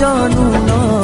জানু না